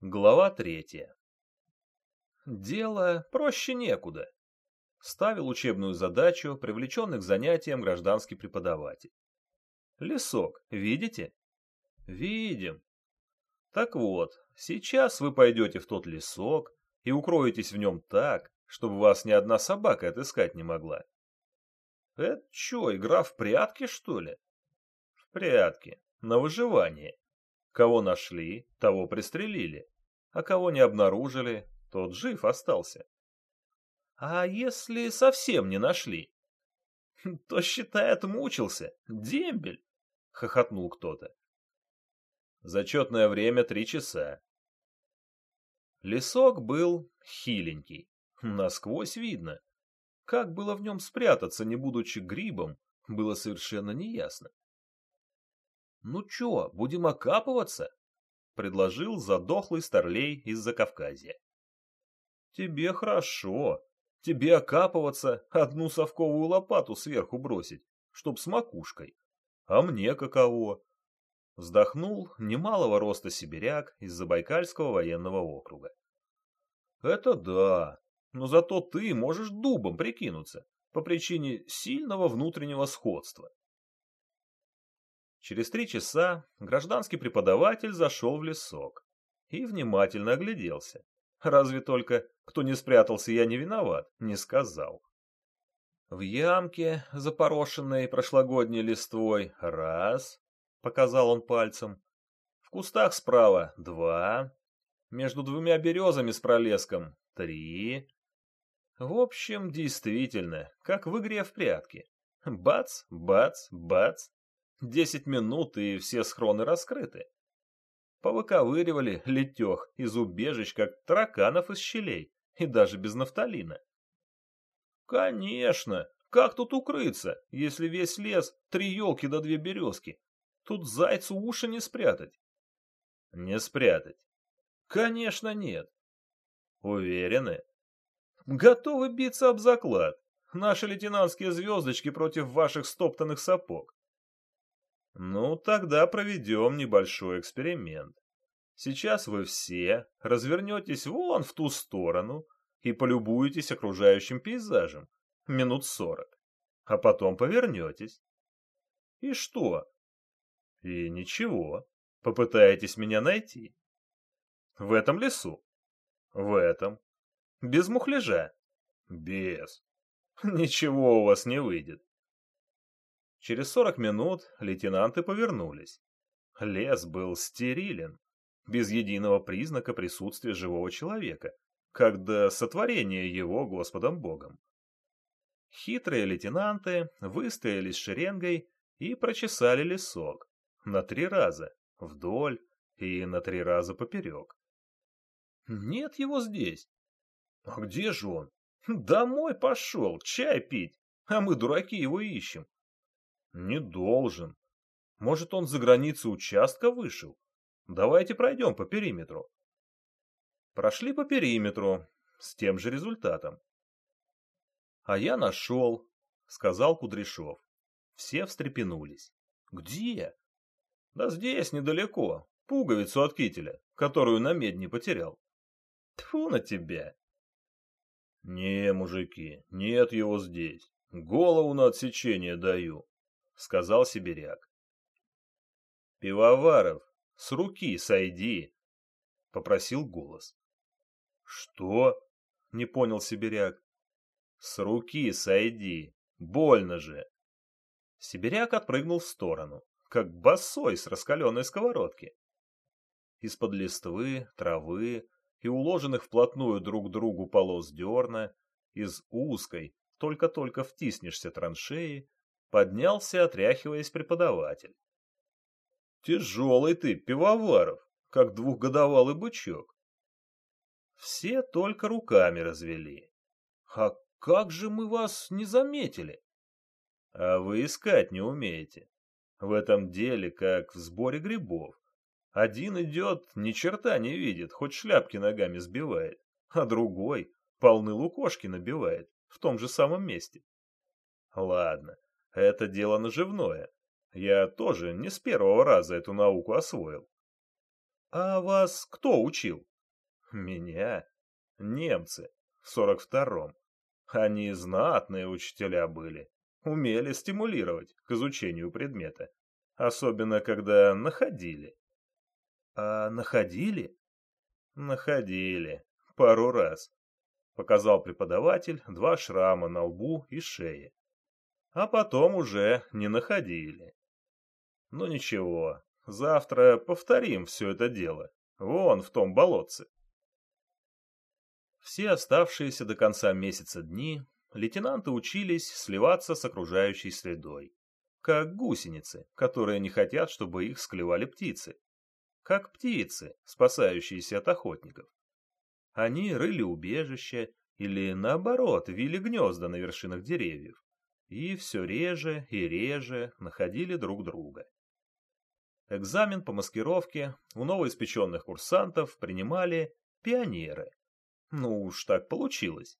Глава третья. Дело проще некуда. Ставил учебную задачу, привлеченный к занятиям гражданский преподаватель. Лесок, видите? Видим. Так вот, сейчас вы пойдете в тот лесок и укроетесь в нем так, чтобы вас ни одна собака отыскать не могла. Это что, игра в прятки, что ли? В прятки, на выживание. Кого нашли, того пристрелили, а кого не обнаружили, тот жив остался. А если совсем не нашли? То, считай, отмучился, дембель, хохотнул кто-то. Зачетное время три часа. Лесок был хиленький, насквозь видно. Как было в нем спрятаться, не будучи грибом, было совершенно неясно. «Ну чё, будем окапываться?» — предложил задохлый старлей из Закавказья. «Тебе хорошо. Тебе окапываться, одну совковую лопату сверху бросить, чтоб с макушкой. А мне каково?» Вздохнул немалого роста сибиряк из Забайкальского военного округа. «Это да, но зато ты можешь дубом прикинуться по причине сильного внутреннего сходства. Через три часа гражданский преподаватель зашел в лесок и внимательно огляделся. Разве только, кто не спрятался, я не виноват, не сказал. В ямке, запорошенной прошлогодней листвой, раз, показал он пальцем. В кустах справа два, между двумя березами с пролеском три. В общем, действительно, как в игре в прятки. Бац, бац, бац. Десять минут, и все схроны раскрыты. Повыковыривали летех из убежищ, как тараканов из щелей, и даже без нафталина. Конечно, как тут укрыться, если весь лес — три елки да две березки? Тут зайцу уши не спрятать. Не спрятать. Конечно, нет. Уверены? Готовы биться об заклад. Наши лейтенантские звездочки против ваших стоптанных сапог. Ну, тогда проведем небольшой эксперимент. Сейчас вы все развернетесь вон в ту сторону и полюбуетесь окружающим пейзажем минут сорок, а потом повернетесь. И что? И ничего, попытаетесь меня найти. В этом лесу? В этом. Без мухляжа? Без. Ничего у вас не выйдет. Через сорок минут лейтенанты повернулись. Лес был стерилен, без единого признака присутствия живого человека, как до сотворения его Господом Богом. Хитрые лейтенанты выстоялись шеренгой и прочесали лесок на три раза, вдоль и на три раза поперек. Нет его здесь. А где же он? Домой пошел, чай пить, а мы, дураки, его ищем. Не должен. Может, он за границу участка вышел? Давайте пройдем по периметру. Прошли по периметру, с тем же результатом. А я нашел, сказал Кудряшов. Все встрепенулись. Где? Да здесь, недалеко. Пуговицу от кителя, которую на медне потерял. Тьфу на тебя. Не, мужики, нет его здесь. Голову на отсечение даю сказал сибиряк. Пивоваров, с руки сойди, попросил голос. Что? Не понял сибиряк. С руки сойди, больно же. Сибиряк отпрыгнул в сторону, как босой с раскаленной сковородки. Из-под листвы, травы и уложенных вплотную друг к другу полос дерна, из узкой, только-только втиснешься траншеи, Поднялся, отряхиваясь преподаватель. Тяжелый ты, пивоваров, как двухгодовалый бычок. Все только руками развели. А как же мы вас не заметили? А вы искать не умеете. В этом деле, как в сборе грибов. Один идет, ни черта не видит, хоть шляпки ногами сбивает, а другой полны лукошки набивает в том же самом месте. Ладно, это дело наживное. Я тоже не с первого раза эту науку освоил. А вас кто учил? Меня? Немцы. В сорок втором. Они знатные учителя были. Умели стимулировать к изучению предмета. Особенно, когда находили. А находили? Находили. Пару раз. Показал преподаватель два шрама на лбу и шее. А потом уже не находили. Ну ничего, завтра повторим все это дело. Вон в том болотце. Все оставшиеся до конца месяца дни лейтенанты учились сливаться с окружающей средой. Как гусеницы, которые не хотят, чтобы их склевали птицы. Как птицы, спасающиеся от охотников. Они рыли убежища или, наоборот, вили гнезда на вершинах деревьев. И все реже и реже находили друг друга. Экзамен по маскировке у новоиспеченных курсантов принимали пионеры. Ну уж так получилось.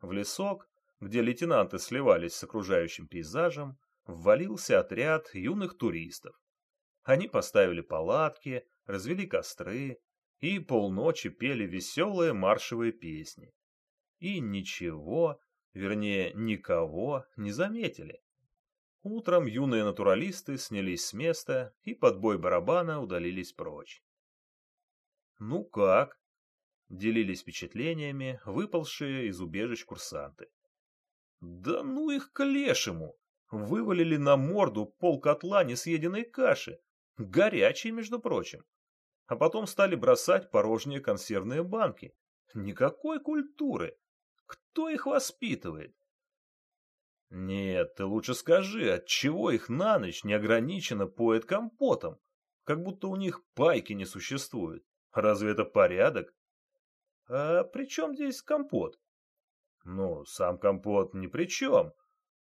В лесок, где лейтенанты сливались с окружающим пейзажем, ввалился отряд юных туристов. Они поставили палатки, развели костры и полночи пели веселые маршевые песни. И ничего, вернее, никого не заметили. Утром юные натуралисты снялись с места и под бой барабана удалились прочь. «Ну как?» — делились впечатлениями выползшие из убежищ курсанты. «Да ну их к лешему!» Вывалили на морду пол котла несъеденной каши, горячей, между прочим. А потом стали бросать порожние консервные банки. Никакой культуры. Кто их воспитывает? Нет, ты лучше скажи, от чего их на ночь неограниченно поет компотом? Как будто у них пайки не существует. Разве это порядок? А при чем здесь компот? Ну, сам компот ни при чем.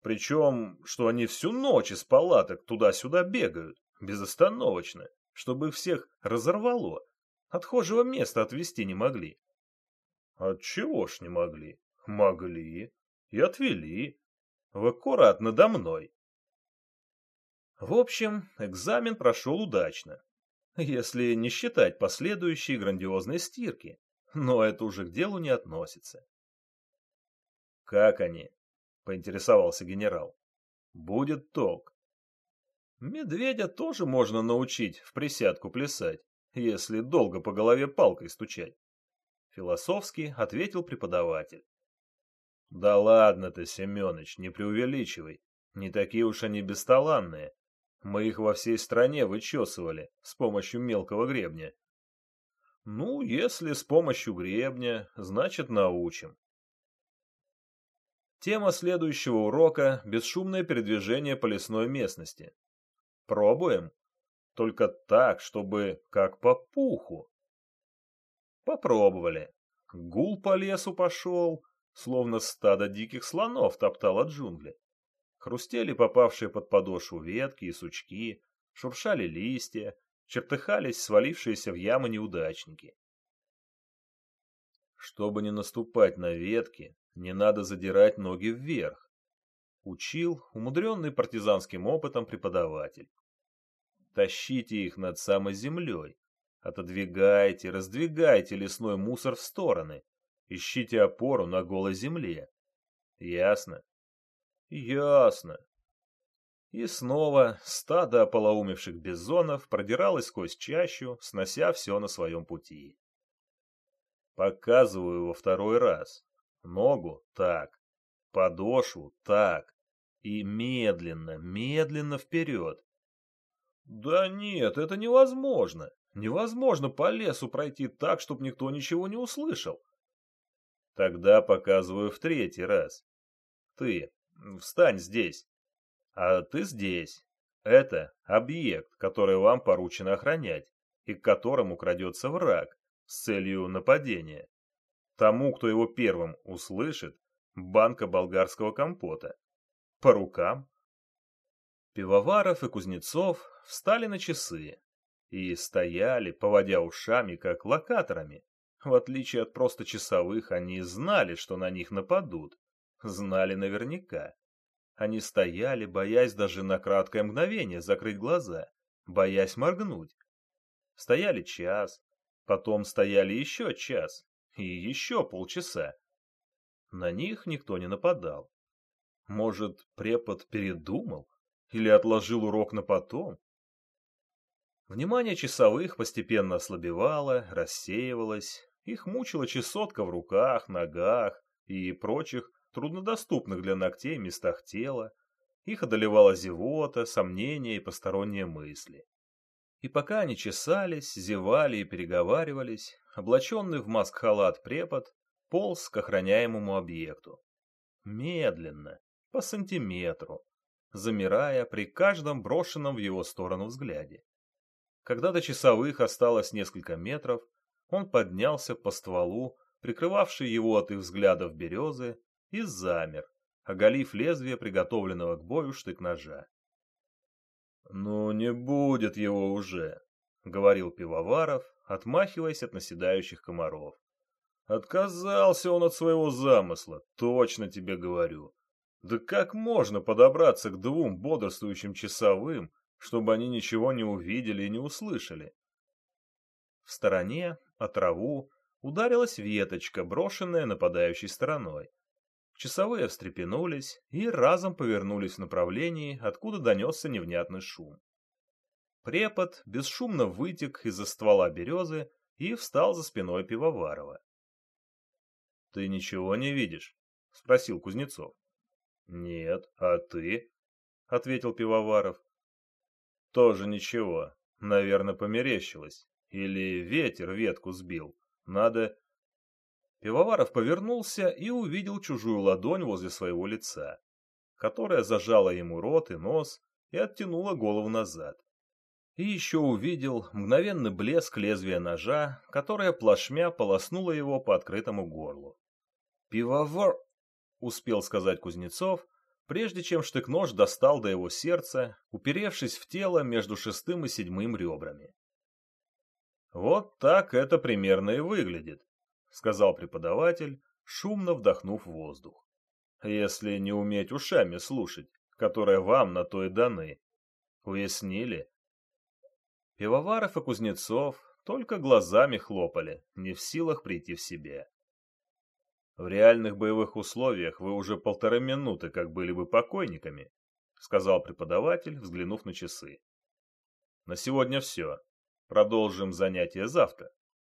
Причем, что они всю ночь из палаток туда-сюда бегают, безостановочно, чтобы их всех разорвало. Отхожего места отвести не могли. Отчего ж не могли? Могли. И отвели. В аккурат надо мной. В общем, экзамен прошел удачно. Если не считать последующие грандиозные стирки. Но это уже к делу не относится. Как они? поинтересовался генерал. Будет толк. Медведя тоже можно научить в присядку плясать, если долго по голове палкой стучать. Философски ответил преподаватель. Да ладно ты, Семёныч, не преувеличивай. Не такие уж они бесталанные. Мы их во всей стране вычесывали с помощью мелкого гребня. Ну, если с помощью гребня, значит научим. Тема следующего урока – бесшумное передвижение по лесной местности. Пробуем? Только так, чтобы как по пуху. Попробовали. Гул по лесу пошел, словно стадо диких слонов топтало джунгли. Хрустели попавшие под подошву ветки и сучки, шуршали листья, чертыхались свалившиеся в ямы неудачники. Чтобы не наступать на ветки, не надо задирать ноги вверх. Учил умудренный партизанским опытом преподаватель. Тащите их над самой землей. Отодвигайте, раздвигайте лесной мусор в стороны. Ищите опору на голой земле. Ясно? Ясно. И снова стадо ополоумевших бизонов продиралось сквозь чащу, снося все на своем пути. Показываю во второй раз. Ногу так, подошву так. И медленно, медленно вперед. Да нет, это невозможно. Невозможно по лесу пройти так, чтобы никто ничего не услышал. Тогда показываю в третий раз. Ты, встань здесь. А ты здесь. Это объект, который вам поручено охранять, и к которому крадется враг с целью нападения. Тому, кто его первым услышит, банка болгарского компота. По рукам. Пивоваров и Кузнецов встали на часы и стояли, поводя ушами, как локаторами. В отличие от просто часовых, они знали, что на них нападут. Знали наверняка. Они стояли, боясь даже на краткое мгновение закрыть глаза, боясь моргнуть. Стояли час, потом стояли еще час и еще полчаса. На них никто не нападал. Может, препод передумал или отложил урок на потом? Внимание часовых постепенно ослабевало, рассеивалось, их мучила чесотка в руках, ногах и прочих труднодоступных для ногтей местах тела, их одолевала зевота, сомнения и посторонние мысли. И пока они чесались, зевали и переговаривались, облаченный в маск-халат препод полз к охраняемому объекту. Медленно, по сантиметру, замирая при каждом брошенном в его сторону взгляде. Когда до часовых осталось несколько метров, он поднялся по стволу, прикрывавший его от их взглядов березы, и замер, оголив лезвие приготовленного к бою штык-ножа. «Ну, не будет его уже», — говорил Пивоваров, отмахиваясь от наседающих комаров. «Отказался он от своего замысла, точно тебе говорю. Да как можно подобраться к двум бодрствующим часовым, чтобы они ничего не увидели и не услышали?» В стороне, о траву, ударилась веточка, брошенная нападающей стороной. Часовые встрепенулись и разом повернулись в направлении, откуда донесся невнятный шум. Препод бесшумно вытек из-за ствола березы и встал за спиной Пивоварова. — Ты ничего не видишь? — спросил Кузнецов. — Нет, а ты? — ответил Пивоваров. — Тоже ничего. Наверное, померещилось. Или ветер ветку сбил. Надо... Пивоваров повернулся и увидел чужую ладонь возле своего лица, которая зажала ему рот и нос и оттянула голову назад. И еще увидел мгновенный блеск лезвия ножа, которое плашмя полоснуло его по открытому горлу. «Пивовар!» — успел сказать Кузнецов, прежде чем штык-нож достал до его сердца, уперевшись в тело между шестым и седьмым ребрами. Вот так это примерно и выглядит, сказал преподаватель, шумно вдохнув воздух. Если не уметь ушами слушать, которые вам на то и даны. Уяснили? Пивоваров и Кузнецов только глазами хлопали, не в силах прийти в себя. В реальных боевых условиях вы уже полторы минуты как были бы покойниками, сказал преподаватель, взглянув на часы. На сегодня все. Продолжим занятия завтра.